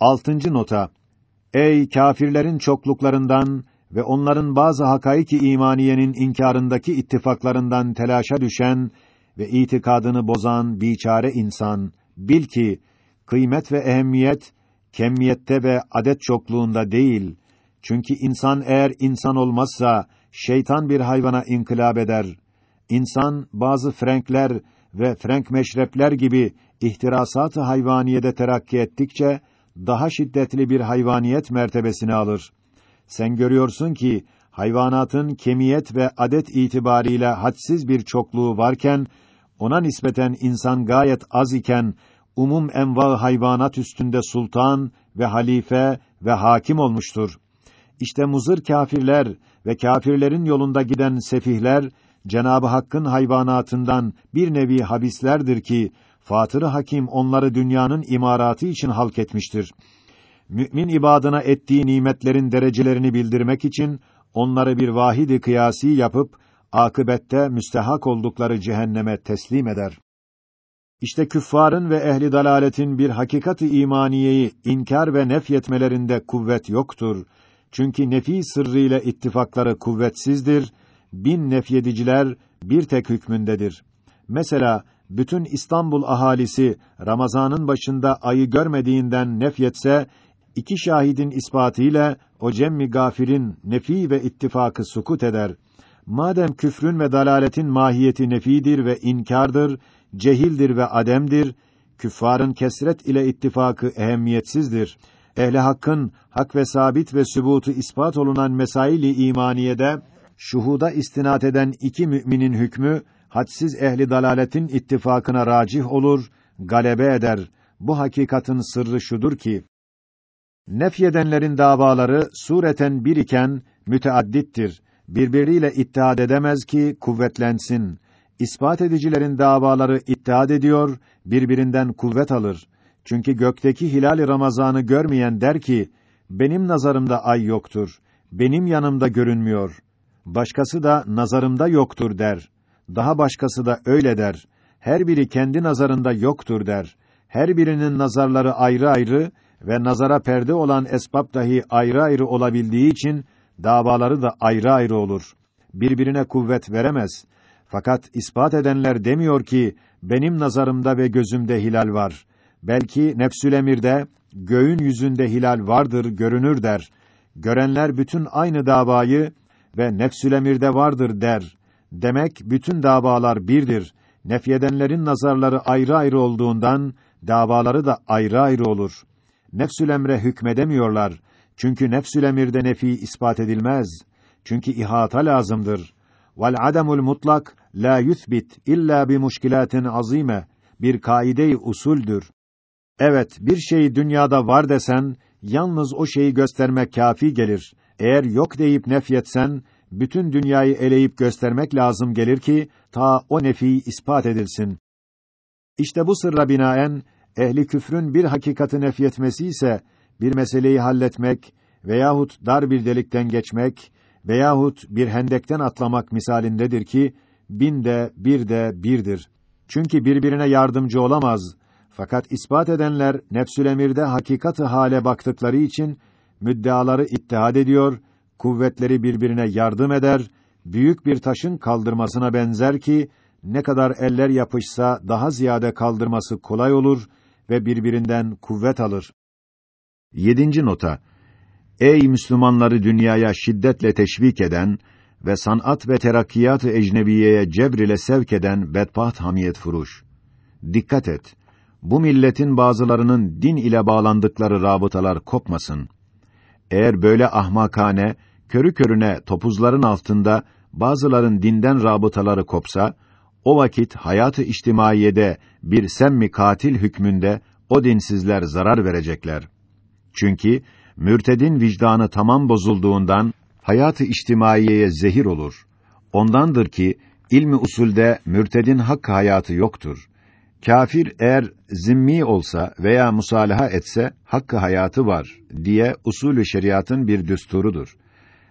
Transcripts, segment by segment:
Altıncı nota. Ey kâfirlerin çokluklarından ve onların bazı hakaiki imaniyenin inkarındaki ittifaklarından telaşa düşen ve itikadını bozan biçare insan, bil ki kıymet ve ehemmiyet kemmiyette ve adet çokluğunda değil. Çünkü insan eğer insan olmazsa şeytan bir hayvana inkılap eder. İnsan bazı frenkler ve frenk meşrepler gibi ihtirasat-ı hayvaniyede terakki ettikçe daha şiddetli bir hayvaniyet mertebesini alır. Sen görüyorsun ki hayvanatın kemiyet ve adet itibariyle hadsiz bir çokluğu varken ona nispeten insan gayet az iken umum enva hayvanat üstünde sultan ve halife ve hakim olmuştur. İşte muzır kâfirler ve kâfirlerin yolunda giden sefihler Cenabı Hakk'ın hayvanatından bir nevi habislerdir ki Fatır Hakim onları dünyanın imaratı için halk etmiştir. Mümin ibadına ettiği nimetlerin derecelerini bildirmek için onları bir vahidi kıyasi yapıp akıbette müstehak oldukları cehenneme teslim eder. İşte küffarın ve ehli dalaletin bir hakikati imaniyeyi inkar ve nefyetmelerinde kuvvet yoktur. Çünkü nefi sırrıyla ittifakları kuvvetsizdir. Bin nefyediciler bir tek hükmündedir. Mesela bütün İstanbul ahalisi Ramazanın başında ayı görmediğinden nefyetse iki şahidin ispatıyla o cemmi gafirin nefi ve ittifakı sukut eder. Madem küfrün ve dalaletin mahiyeti nefidir ve inkardır, cehildir ve ademdir, küffarın kesret ile ittifakı ehemmiyetsizdir. Ehli hakkın hak ve sabit ve sübutu ispat olunan mesaili imaniyede şuhuda istinat eden iki müminin hükmü hadsiz ehli dalaletin ittifakına racih olur, galebe eder. Bu hakikatin sırrı şudur ki nefyedenlerin davaları sureten bir iken müteaddittir. Birbiriyle ittihad edemez ki kuvvetlensin. İspat edicilerin davaları ittihad ediyor, birbirinden kuvvet alır. Çünkü gökteki hilal Ramazan'ı görmeyen der ki, benim nazarımda ay yoktur, benim yanımda görünmüyor. Başkası da nazarımda yoktur der. Daha başkası da öyle der. Her biri kendi nazarında yoktur der. Her birinin nazarları ayrı ayrı ve nazara perde olan esbab dahi ayrı ayrı olabildiği için davaları da ayrı ayrı olur. Birbirine kuvvet veremez. Fakat ispat edenler demiyor ki benim nazarımda ve gözümde hilal var. Belki nefsül emirde göğün yüzünde hilal vardır görünür der. Görenler bütün aynı davayı ve nefsül emirde vardır der. Demek bütün davalar birdir. Nefyedenlerin nazarları ayrı ayrı olduğundan davaları da ayrı ayrı olur. Nefsül emre hükmedemiyorlar. Çünkü nefsül emirde nefi ispat edilmez. Çünkü ihata lazımdır. Vel ademul mutlak la yuthbit illa bi muşkilatin azime bir kaide-i usuldür. Evet, bir şey dünyada var desen, yalnız o şeyi göstermek kafi gelir. Eğer yok deyip nefyetsen, bütün dünyayı eleyip göstermek lazım gelir ki, ta o nefi ispat edilsin. İşte bu sırra binaen, ehli küfrün bir hakikati nefyetmesi ise, bir meseleyi halletmek veyahut dar bir delikten geçmek veyahut bir hendekten atlamak misalindedir ki, bin de bir de birdir. Çünkü birbirine yardımcı olamaz. Fakat ispat edenler nefsül emirde hakikatı hale baktıkları için müddeaları ittihad ediyor, kuvvetleri birbirine yardım eder, büyük bir taşın kaldırmasına benzer ki ne kadar eller yapışsa daha ziyade kaldırması kolay olur ve birbirinden kuvvet alır. Yedinci nota Ey Müslümanları dünyaya şiddetle teşvik eden ve sanat ve terakkiyat-ı ecnebiyeye cebr sevk eden bedbaht hamiyet furuş. Dikkat et. Bu milletin bazılarının din ile bağlandıkları rabıtalar kopmasın. Eğer böyle ahmakane, körü körüne topuzların altında bazıların dinden rabıtaları kopsa, o vakit hayatı içtimaiyede bir semmi katil hükmünde o dinsizler zarar verecekler. Çünkü mürtedin vicdanı tamam bozulduğundan hayatı içtimaiyeye zehir olur. Ondandır ki ilmi usulde mürtedin hak hayatı yoktur. Kafir eğer zimmi olsa veya musalaha etse hakkı hayatı var diye usulü şeriatın bir düsturudur.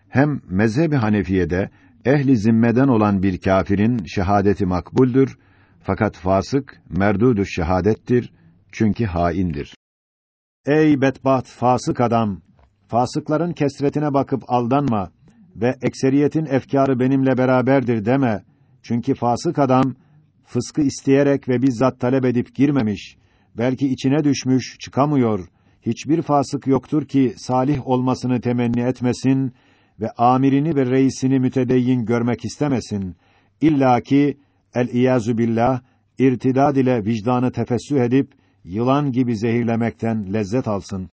Hem mezhebi Hanefiye'de ehli zimmeden olan bir kâfirin şehadeti makbuldür fakat fasık merdudü şehadettir çünkü haindir. Ey bedbaht fasık adam! Fasıkların kesretine bakıp aldanma ve ekseriyetin efkarı benimle beraberdir deme. Çünkü fasık adam fıskı isteyerek ve bizzat talep edip girmemiş. Belki içine düşmüş, çıkamıyor. Hiçbir fasık yoktur ki salih olmasını temenni etmesin ve amirini ve reisini mütedeyyin görmek istemesin. İlla ki el-iyazu billah irtidad ile vicdanı tefessüh edip yılan gibi zehirlemekten lezzet alsın.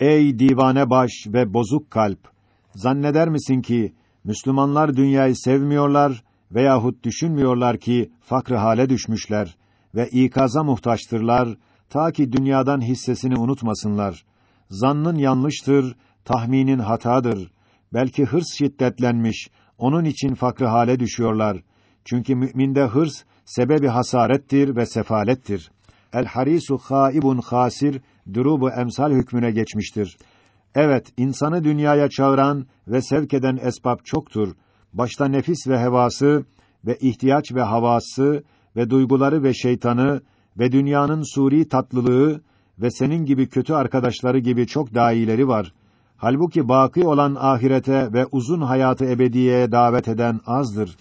Ey divane baş ve bozuk kalp! Zanneder misin ki Müslümanlar dünyayı sevmiyorlar veyahut düşünmüyorlar ki fakr hale düşmüşler ve ikaza muhtaçtırlar ta ki dünyadan hissesini unutmasınlar. Zannın yanlıştır, tahminin hatadır. Belki hırs şiddetlenmiş, onun için fakr hale düşüyorlar. Çünkü müminde hırs sebebi hasarettir ve sefalettir. El harisu haibun hasir durubu emsal hükmüne geçmiştir. Evet, insanı dünyaya çağıran ve sevk eden esbab çoktur. Başta nefis ve hevası ve ihtiyaç ve havası ve duyguları ve şeytanı ve dünyanın suri tatlılığı ve senin gibi kötü arkadaşları gibi çok dahileri var. Halbuki baki olan ahirete ve uzun hayatı ebediyeye davet eden azdır.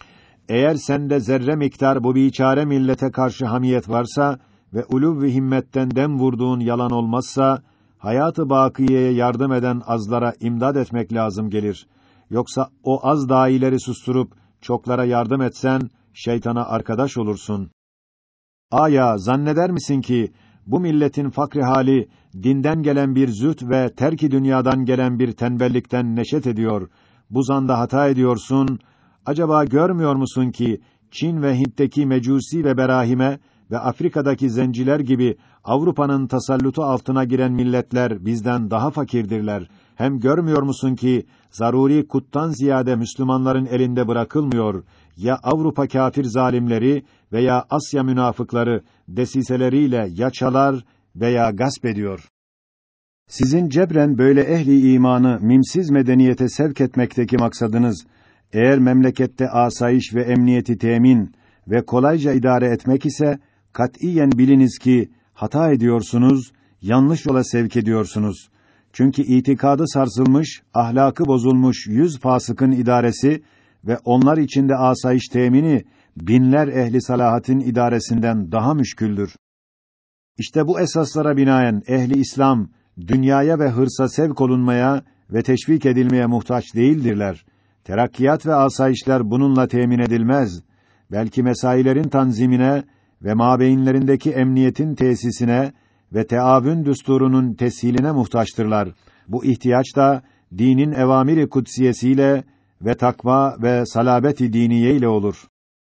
Eğer sende zerre miktar bu biçare millete karşı hamiyet varsa ve uluv ve himmetten dem vurduğun yalan olmazsa hayatı bakiyeye yardım eden azlara imdad etmek lazım gelir. Yoksa o az dahileri susturup çoklara yardım etsen şeytana arkadaş olursun. Aya zanneder misin ki bu milletin fakri hali dinden gelen bir züht ve terki dünyadan gelen bir tembellikten neşet ediyor. Bu zanda hata ediyorsun. Acaba görmüyor musun ki Çin ve Hint'teki mecusi ve berahime ve Afrika'daki zenciler gibi Avrupa'nın tasallutu altına giren milletler bizden daha fakirdirler. Hem görmüyor musun ki zaruri kuttan ziyade Müslümanların elinde bırakılmıyor. Ya Avrupa kafir zalimleri veya Asya münafıkları desiseleriyle ya çalar veya gasp ediyor. Sizin cebren böyle ehli imanı mimsiz medeniyete sevk etmekteki maksadınız eğer memlekette asayiş ve emniyeti temin ve kolayca idare etmek ise katiyen biliniz ki hata ediyorsunuz, yanlış yola sevk ediyorsunuz. Çünkü itikadı sarsılmış, ahlakı bozulmuş yüz fasıkın idaresi ve onlar içinde asayiş temini binler ehli salahatin idaresinden daha müşküldür. İşte bu esaslara binaen ehli İslam dünyaya ve hırsa sevk olunmaya ve teşvik edilmeye muhtaç değildirler. Terakkiyat ve asayişler bununla temin edilmez. Belki mesailerin tanzimine ve mabeyinlerindeki emniyetin tesisine ve teavün düsturunun teshiline muhtaçtırlar. Bu ihtiyaç da dinin evamiri kutsiyesiyle ve takva ve salabeti diniye ile olur.